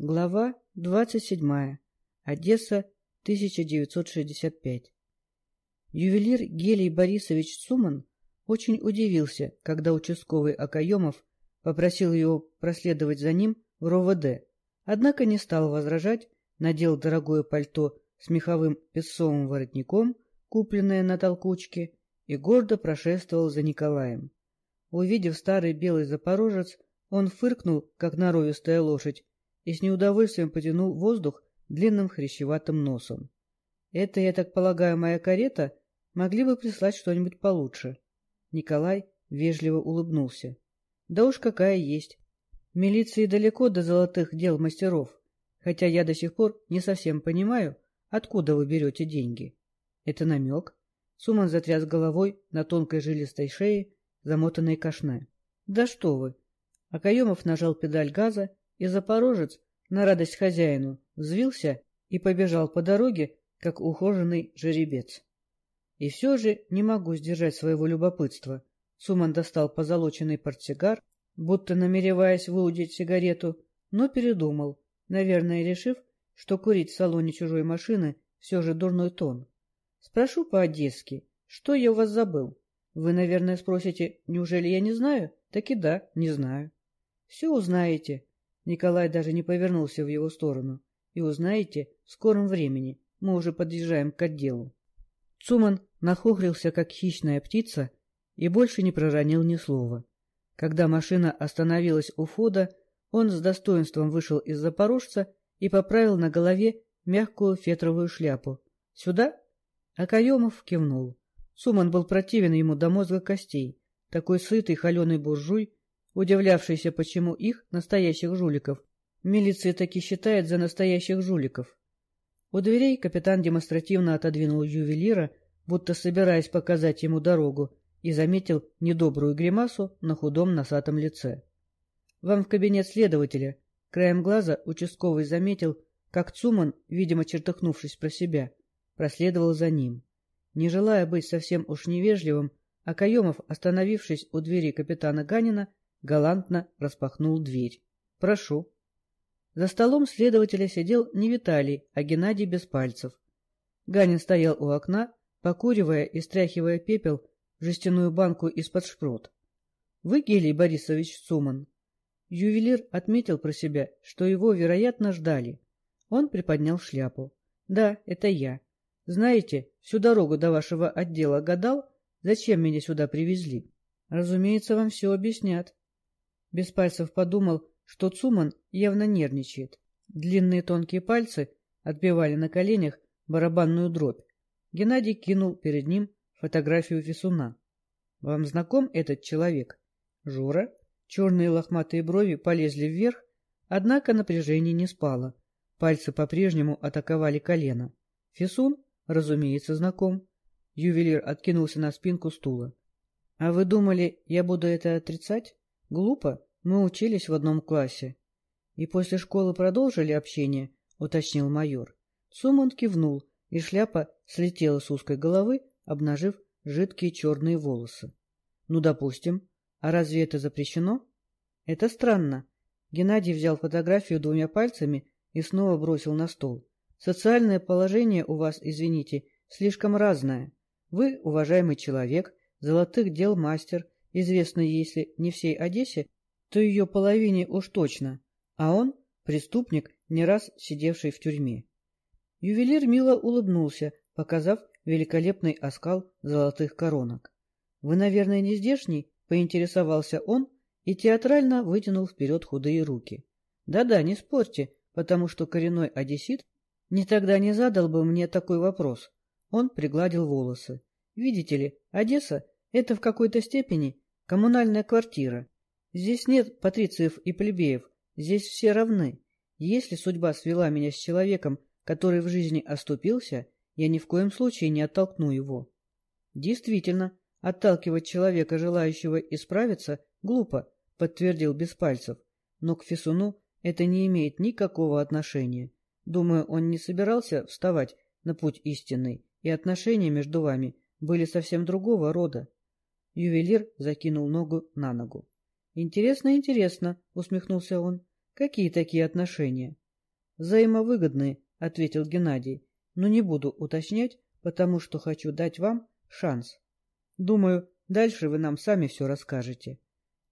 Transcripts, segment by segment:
Глава 27. Одесса, 1965. Ювелир Гелий Борисович Суман очень удивился, когда участковый Акаемов попросил его проследовать за ним в РОВД, однако не стал возражать, надел дорогое пальто с меховым песцовым воротником, купленное на толкучке, и гордо прошествовал за Николаем. Увидев старый белый запорожец, он фыркнул, как норовистая лошадь, и с неудовольствием потянул воздух длинным хрящеватым носом. — Это, я так полагаю, моя карета? Могли бы прислать что-нибудь получше. Николай вежливо улыбнулся. — Да уж какая есть. Милиции далеко до золотых дел мастеров, хотя я до сих пор не совсем понимаю, откуда вы берете деньги. — Это намек? Суман затряс головой на тонкой жилистой шее, замотанной кашне. — Да что вы! Акаемов нажал педаль газа и Запорожец, на радость хозяину, взвился и побежал по дороге, как ухоженный жеребец. И все же не могу сдержать своего любопытства. Суман достал позолоченный портсигар, будто намереваясь выудить сигарету, но передумал, наверное, решив, что курить в салоне чужой машины все же дурной тон. Спрошу по-одесски, что я у вас забыл? Вы, наверное, спросите, неужели я не знаю? Так и да, не знаю. Все узнаете, Николай даже не повернулся в его сторону. И узнаете, в скором времени мы уже подъезжаем к отделу. Цуман нахохрился, как хищная птица, и больше не проронил ни слова. Когда машина остановилась у входа, он с достоинством вышел из Запорожца и поправил на голове мягкую фетровую шляпу. «Сюда?» Акаемов кивнул. Суман был противен ему до мозга костей. Такой сытый холеный буржуй удивлявшийся, почему их, настоящих жуликов, милиция таки считает за настоящих жуликов. У дверей капитан демонстративно отодвинул ювелира, будто собираясь показать ему дорогу, и заметил недобрую гримасу на худом носатом лице. — Вам в кабинет следователя. Краем глаза участковый заметил, как Цуман, видимо, чертыхнувшись про себя, проследовал за ним. Не желая быть совсем уж невежливым, Акаемов, остановившись у двери капитана Ганина, галантно распахнул дверь. — Прошу. За столом следователя сидел не Виталий, а Геннадий без пальцев. Ганин стоял у окна, покуривая и стряхивая пепел в жестяную банку из-под шпрот. — Вы Гелий Борисович Цуман? Ювелир отметил про себя, что его, вероятно, ждали. Он приподнял шляпу. — Да, это я. Знаете, всю дорогу до вашего отдела гадал, зачем меня сюда привезли. Разумеется, вам все объяснят. Без пальцев подумал, что Цуман явно нервничает. Длинные тонкие пальцы отбивали на коленях барабанную дробь. Геннадий кинул перед ним фотографию Фисуна. — Вам знаком этот человек? Жура? Черные лохматые брови полезли вверх, однако напряжение не спало. Пальцы по-прежнему атаковали колено. Фисун, разумеется, знаком. Ювелир откинулся на спинку стула. — А вы думали, я буду это отрицать? Глупо, мы учились в одном классе. И после школы продолжили общение, уточнил майор. Суман кивнул, и шляпа слетела с узкой головы, обнажив жидкие черные волосы. Ну, допустим. А разве это запрещено? Это странно. Геннадий взял фотографию двумя пальцами и снова бросил на стол. Социальное положение у вас, извините, слишком разное. Вы, уважаемый человек, золотых дел мастер, известный, если не всей Одессе, то ее половине уж точно, а он — преступник, не раз сидевший в тюрьме. Ювелир мило улыбнулся, показав великолепный оскал золотых коронок. — Вы, наверное, не здешний? — поинтересовался он и театрально вытянул вперед худые руки. Да — Да-да, не спорьте, потому что коренной одессит не тогда не задал бы мне такой вопрос. Он пригладил волосы. Видите ли, Одесса — это в какой-то степени коммунальная квартира. Здесь нет патрициев и плебеев, здесь все равны. Если судьба свела меня с человеком, который в жизни оступился, я ни в коем случае не оттолкну его. Действительно, отталкивать человека, желающего исправиться, глупо, подтвердил без пальцев, но к Фисуну это не имеет никакого отношения. Думаю, он не собирался вставать на путь истинный, и отношения между вами были совсем другого рода. Ювелир закинул ногу на ногу. «Интересно, интересно», — усмехнулся он. «Какие такие отношения?» Взаимовыгодные, — ответил Геннадий. Но не буду уточнять, потому что хочу дать вам шанс. Думаю, дальше вы нам сами все расскажете.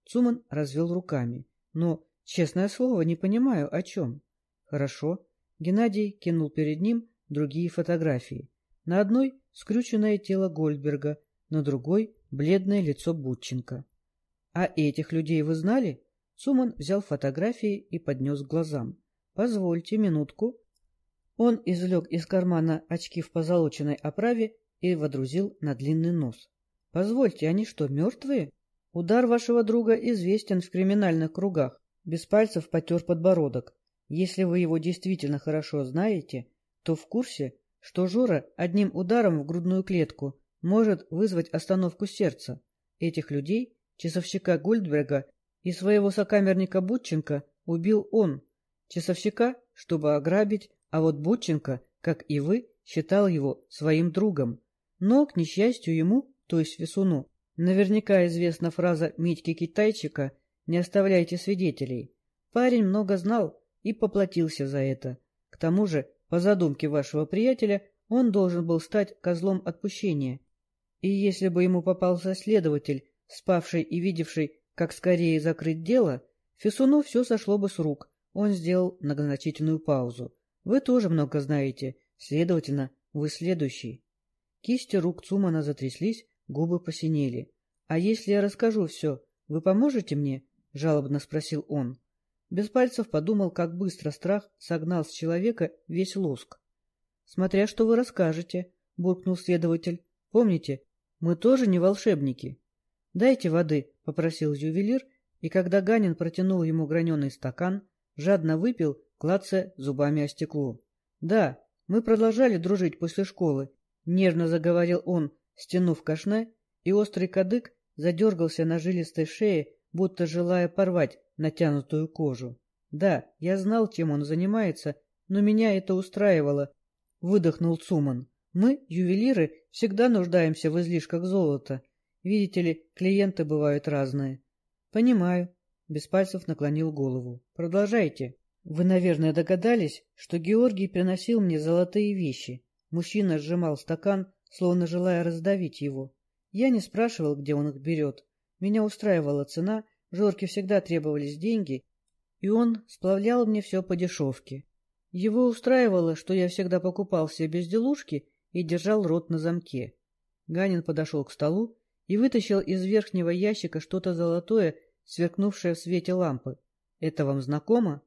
Цуман развел руками. Но, честное слово, не понимаю, о чем. Хорошо. Геннадий кинул перед ним другие фотографии. На одной — скрюченное тело Гольдберга, на другой — бледное лицо Бутченко. — А этих людей вы знали? Цуман взял фотографии и поднес к глазам. — Позвольте минутку. Он извлек из кармана очки в позолоченной оправе и водрузил на длинный нос. — Позвольте, они что, мертвые? Удар вашего друга известен в криминальных кругах. Без пальцев потер подбородок. Если вы его действительно хорошо знаете, то в курсе, что Жора одним ударом в грудную клетку может вызвать остановку сердца. Этих людей, часовщика Гольдберга и своего сокамерника Бутченко, убил он. Часовщика, чтобы ограбить, а вот Бутченко, как и вы, считал его своим другом. Но, к несчастью ему, то есть Весуну, наверняка известна фраза Митьки Китайчика «Не оставляйте свидетелей». Парень много знал и поплатился за это. К тому же, по задумке вашего приятеля, он должен был стать козлом отпущения. И если бы ему попался следователь, спавший и видевший, как скорее закрыть дело, Фесуну все сошло бы с рук. Он сделал многозначительную паузу. Вы тоже много знаете, следовательно, вы следующий. Кисти рук Цумана затряслись, губы посинели. — А если я расскажу все, вы поможете мне? — жалобно спросил он. Без пальцев подумал, как быстро страх согнал с человека весь лоск. — Смотря что вы расскажете, — буркнул следователь. — Помните, мы тоже не волшебники. — Дайте воды, — попросил ювелир, и когда Ганин протянул ему граненый стакан, жадно выпил клацая зубами о стекло. — Да, мы продолжали дружить после школы, — нервно заговорил он, стянув кашне, и острый кадык задергался на жилистой шее, будто желая порвать натянутую кожу. Да, я знал, чем он занимается, но меня это устраивало, — выдохнул Цуман. Мы, ювелиры, всегда нуждаемся в излишках золота. Видите ли, клиенты бывают разные. — Понимаю. Без пальцев наклонил голову. — Продолжайте. Вы, наверное, догадались, что Георгий приносил мне золотые вещи. Мужчина сжимал стакан, словно желая раздавить его. Я не спрашивал, где он их берет. Меня устраивала цена, Жорке всегда требовались деньги, и он сплавлял мне все по дешевке. Его устраивало, что я всегда покупал себе безделушки и держал рот на замке. Ганин подошел к столу и вытащил из верхнего ящика что-то золотое, сверкнувшее в свете лампы. — Это вам знакомо?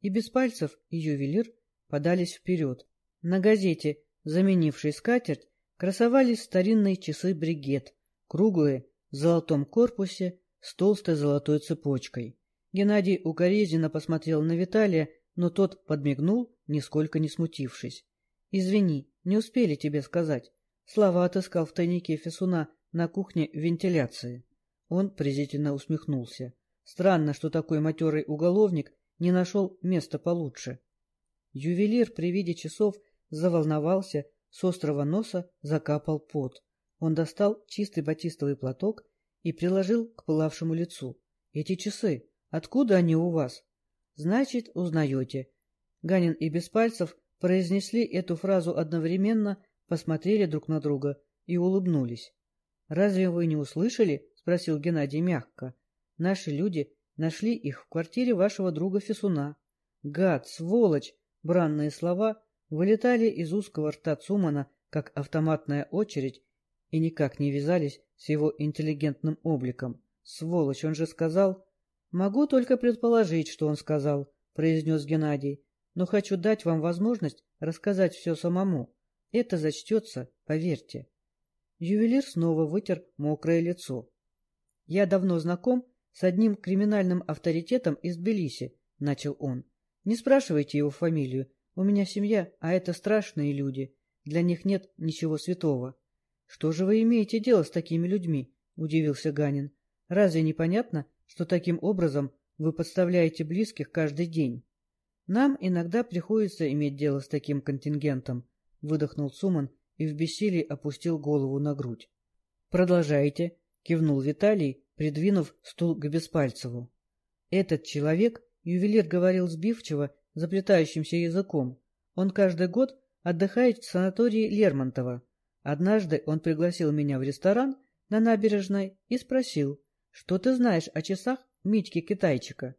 и без пальцев, и ювелир подались вперед. На газете, заменившей скатерть, красовались старинные часы бригет, круглые, в золотом корпусе, с толстой золотой цепочкой. Геннадий укоризненно посмотрел на Виталия, но тот подмигнул, нисколько не смутившись. — Извини, не успели тебе сказать. Слава отыскал в тайнике Фесуна на кухне вентиляции. Он презрительно усмехнулся. Странно, что такой матерый уголовник не нашел места получше. Ювелир при виде часов заволновался, с острого носа закапал пот. Он достал чистый батистовый платок и приложил к пылавшему лицу. — Эти часы, откуда они у вас? — Значит, узнаете. Ганин и Беспальцев произнесли эту фразу одновременно, посмотрели друг на друга и улыбнулись. — Разве вы не услышали? — спросил Геннадий мягко. — Наши люди Нашли их в квартире вашего друга Фесуна. Гад, сволочь! Бранные слова вылетали из узкого рта Цумана, как автоматная очередь, и никак не вязались с его интеллигентным обликом. Сволочь, он же сказал... — Могу только предположить, что он сказал, — произнес Геннадий, — но хочу дать вам возможность рассказать все самому. Это зачтется, поверьте. Ювелир снова вытер мокрое лицо. — Я давно знаком с одним криминальным авторитетом из Тбилиси, — начал он. — Не спрашивайте его фамилию. У меня семья, а это страшные люди. Для них нет ничего святого. — Что же вы имеете дело с такими людьми? — удивился Ганин. — Разве не понятно, что таким образом вы подставляете близких каждый день? — Нам иногда приходится иметь дело с таким контингентом, — выдохнул Суман и в бессилии опустил голову на грудь. — Продолжайте, — кивнул Виталий, придвинув стул к Беспальцеву. Этот человек, ювелир говорил сбивчиво, заплетающимся языком. Он каждый год отдыхает в санатории Лермонтова. Однажды он пригласил меня в ресторан на набережной и спросил, что ты знаешь о часах Митьки-китайчика.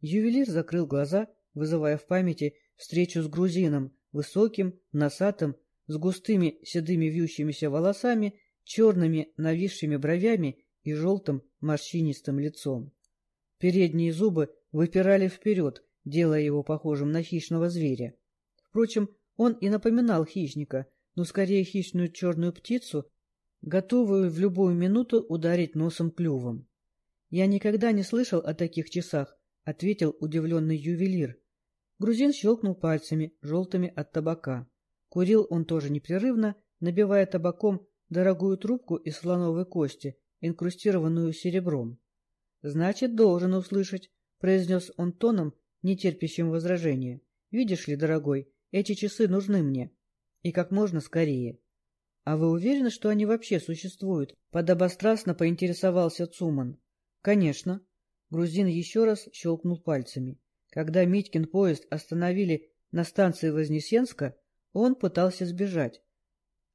Ювелир закрыл глаза, вызывая в памяти встречу с грузином, высоким, носатым, с густыми седыми вьющимися волосами, черными нависшими бровями и желтым морщинистым лицом. Передние зубы выпирали вперед, делая его похожим на хищного зверя. Впрочем, он и напоминал хищника, но скорее хищную черную птицу, готовую в любую минуту ударить носом клювом. — Я никогда не слышал о таких часах, — ответил удивленный ювелир. Грузин щелкнул пальцами, желтыми от табака. Курил он тоже непрерывно, набивая табаком дорогую трубку из слоновой кости, инкрустированную серебром. — Значит, должен услышать, — произнес он тоном, нетерпящим возражения. — Видишь ли, дорогой, эти часы нужны мне. И как можно скорее. — А вы уверены, что они вообще существуют? — подобострастно поинтересовался Цуман. — Конечно. Грузин еще раз щелкнул пальцами. Когда Митькин поезд остановили на станции Вознесенска, он пытался сбежать.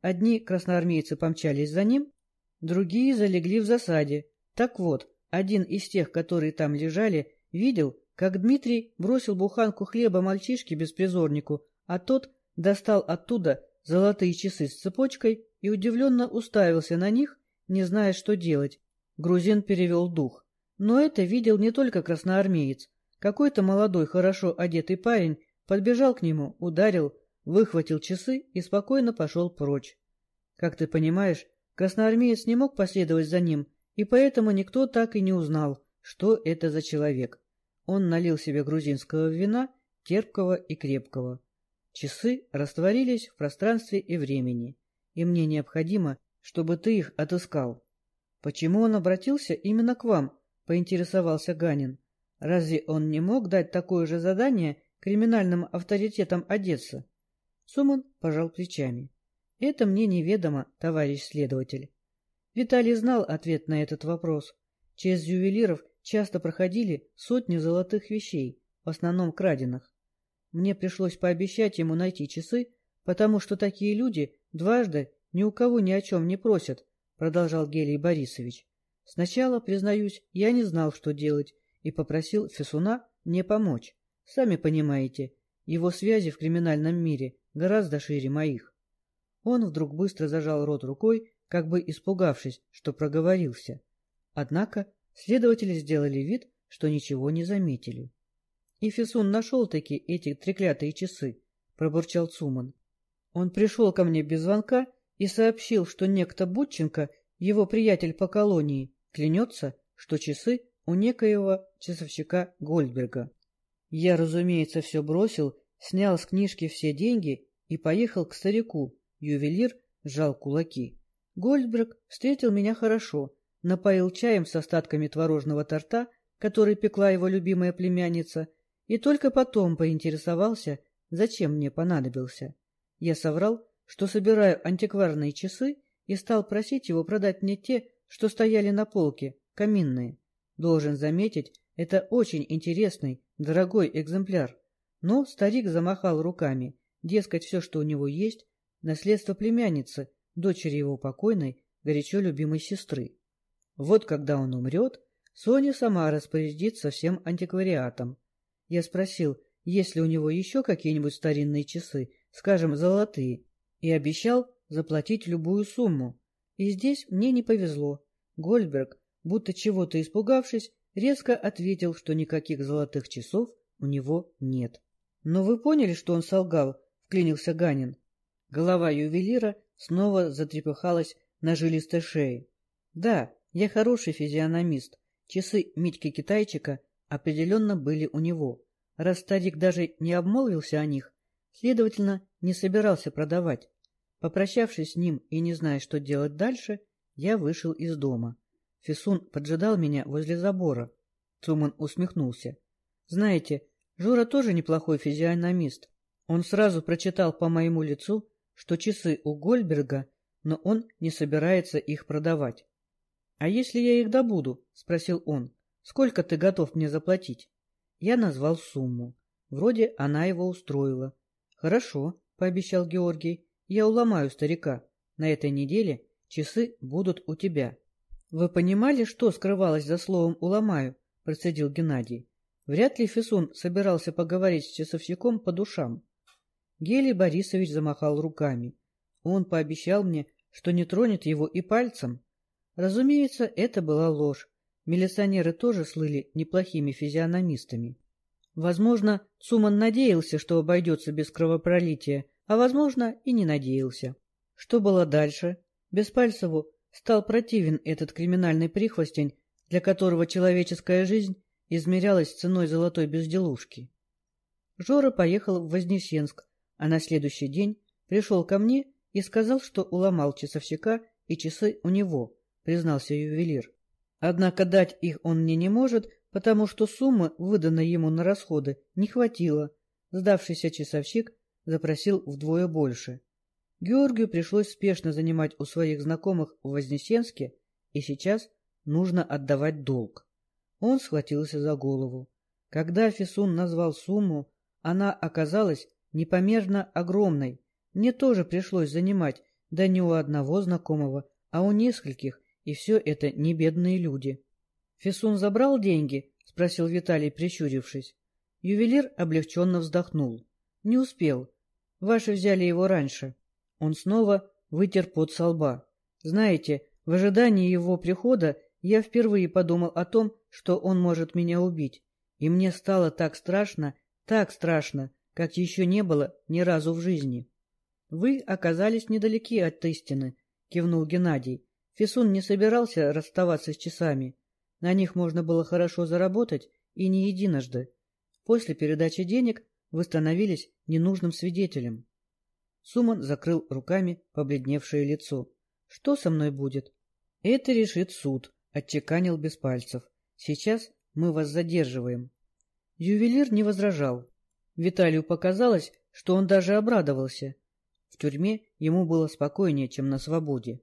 Одни красноармейцы помчались за ним, другие залегли в засаде. Так вот, один из тех, которые там лежали, видел, как Дмитрий бросил буханку хлеба мальчишке-беспризорнику, а тот достал оттуда золотые часы с цепочкой и удивленно уставился на них, не зная, что делать. Грузин перевел дух. Но это видел не только красноармеец. Какой-то молодой, хорошо одетый парень подбежал к нему, ударил, выхватил часы и спокойно пошел прочь. Как ты понимаешь, красноармеец не мог последовать за ним, и поэтому никто так и не узнал, что это за человек. Он налил себе грузинского вина, терпкого и крепкого. Часы растворились в пространстве и времени, и мне необходимо, чтобы ты их отыскал. Почему он обратился именно к вам? — поинтересовался Ганин. Разве он не мог дать такое же задание криминальным авторитетам Одессы? Суман пожал плечами. — Это мне неведомо, товарищ следователь. Виталий знал ответ на этот вопрос. Через ювелиров часто проходили сотни золотых вещей, в основном краденных. Мне пришлось пообещать ему найти часы, потому что такие люди дважды ни у кого ни о чем не просят, продолжал Гелий Борисович. Сначала, признаюсь, я не знал, что делать, и попросил Фесуна мне помочь. Сами понимаете, его связи в криминальном мире гораздо шире моих. Он вдруг быстро зажал рот рукой, как бы испугавшись, что проговорился. Однако следователи сделали вид, что ничего не заметили. — И Фесун нашел-таки эти треклятые часы, — пробурчал Цуман. Он пришел ко мне без звонка и сообщил, что некто Бутченко, его приятель по колонии, клянется, что часы у некоего часовщика Гольдберга. Я, разумеется, все бросил, снял с книжки все деньги и поехал к старику. Ювелир сжал кулаки. Гольдберг встретил меня хорошо, напоил чаем с остатками творожного торта, который пекла его любимая племянница, и только потом поинтересовался, зачем мне понадобился. Я соврал, что собираю антикварные часы, и стал просить его продать мне те, что стояли на полке, каминные. Должен заметить, это очень интересный, дорогой экземпляр. Но старик замахал руками, дескать, все, что у него есть, наследство племянницы, дочери его покойной, горячо любимой сестры. Вот когда он умрет, Соня сама распорядится всем антиквариатом. Я спросил, есть ли у него еще какие-нибудь старинные часы, скажем, золотые, и обещал заплатить любую сумму. И здесь мне не повезло. Гольдберг, будто чего-то испугавшись, резко ответил, что никаких золотых часов у него нет. — Но вы поняли, что он солгал? — вклинился Ганин. Голова ювелира снова затрепыхалась на жилистой шее. — Да, я хороший физиономист. Часы Митьки-китайчика определенно были у него. Раз старик даже не обмолвился о них, следовательно, не собирался продавать. Попрощавшись с ним и не зная, что делать дальше, я вышел из дома. Фисун поджидал меня возле забора. Цуман усмехнулся. Знаете, Жора тоже неплохой физиономист. Он сразу прочитал по моему лицу, что часы у Гольберга, но он не собирается их продавать. «А если я их добуду?» — спросил он. «Сколько ты готов мне заплатить?» Я назвал сумму. Вроде она его устроила. — Хорошо, — пообещал Георгий, — я уломаю старика. На этой неделе часы будут у тебя. — Вы понимали, что скрывалось за словом «уломаю»? — процедил Геннадий. Вряд ли Фисун собирался поговорить с часовщиком по душам. Гелий Борисович замахал руками. Он пообещал мне, что не тронет его и пальцем. Разумеется, это была ложь. Милиционеры тоже слыли неплохими физиономистами. Возможно, Цуман надеялся, что обойдется без кровопролития, а, возможно, и не надеялся. Что было дальше? Беспальцеву стал противен этот криминальный прихвостень, для которого человеческая жизнь измерялась ценой золотой безделушки. Жора поехал в Вознесенск, а на следующий день пришел ко мне и сказал, что уломал часовщика, и часы у него, признался ювелир. Однако дать их он мне не может, потому что суммы, выданной ему на расходы, не хватило. Сдавшийся часовщик запросил вдвое больше. Георгию пришлось спешно занимать у своих знакомых в Вознесенске, и сейчас нужно отдавать долг. Он схватился за голову. Когда Фисун назвал сумму, она оказалась непомерно огромной. Мне тоже пришлось занимать, да не у одного знакомого, а у нескольких, и все это не бедные люди. — Фисун забрал деньги? — спросил Виталий, прищурившись. Ювелир облегченно вздохнул. — Не успел. Ваши взяли его раньше. Он снова вытер пот со лба. Знаете, в ожидании его прихода я впервые подумал о том, что он может меня убить. И мне стало так страшно, так страшно, как еще не было ни разу в жизни. — Вы оказались недалеки от истины, — кивнул Геннадий. Фисун не собирался расставаться с часами. На них можно было хорошо заработать, и не единожды. После передачи денег вы становились ненужным свидетелем. Суман закрыл руками побледневшее лицо. — Что со мной будет? — Это решит суд, — отчеканил без пальцев. — Сейчас мы вас задерживаем. Ювелир не возражал. Виталию показалось, что он даже обрадовался. В тюрьме ему было спокойнее, чем на свободе.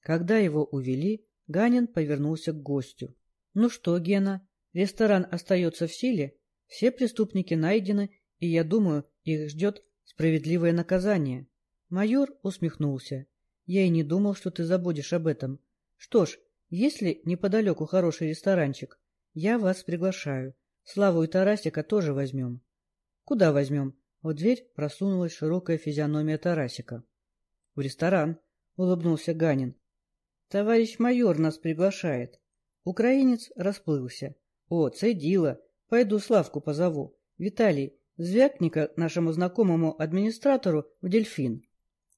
Когда его увели, Ганин повернулся к гостю. — Ну что, Гена, ресторан остается в силе? Все преступники найдены, и, я думаю, их ждет справедливое наказание. Майор усмехнулся. — Я и не думал, что ты забудешь об этом. Что ж, если неподалеку хороший ресторанчик, я вас приглашаю. Славу и Тарасика тоже возьмем. Куда возьмем? В дверь просунулась широкая физиономия Тарасика. — В ресторан, — улыбнулся Ганин. — Товарищ майор нас приглашает. Украинец расплылся. — О, цедила. Пойду Славку позову. Виталий, звякни-ка нашему знакомому администратору в дельфин.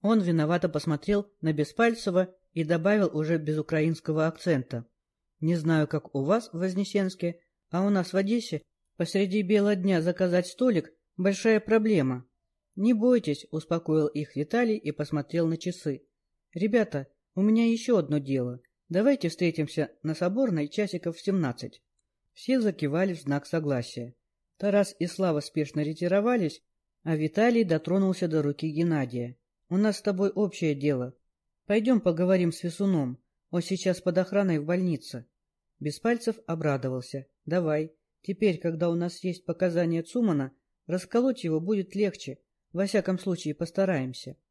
Он виновато посмотрел на Беспальцева и добавил уже без украинского акцента. — Не знаю, как у вас в Вознесенске, а у нас в Одессе посреди бела дня заказать столик — большая проблема. — Не бойтесь, — успокоил их Виталий и посмотрел на часы. — Ребята, у меня еще одно дело. Давайте встретимся на Соборной часиков в семнадцать. Все закивали в знак согласия. Тарас и Слава спешно ретировались, а Виталий дотронулся до руки Геннадия. — У нас с тобой общее дело. Пойдем поговорим с Весуном. Он сейчас под охраной в больнице. Беспальцев обрадовался. — Давай. Теперь, когда у нас есть показания Цумана, расколоть его будет легче. Во всяком случае, постараемся. —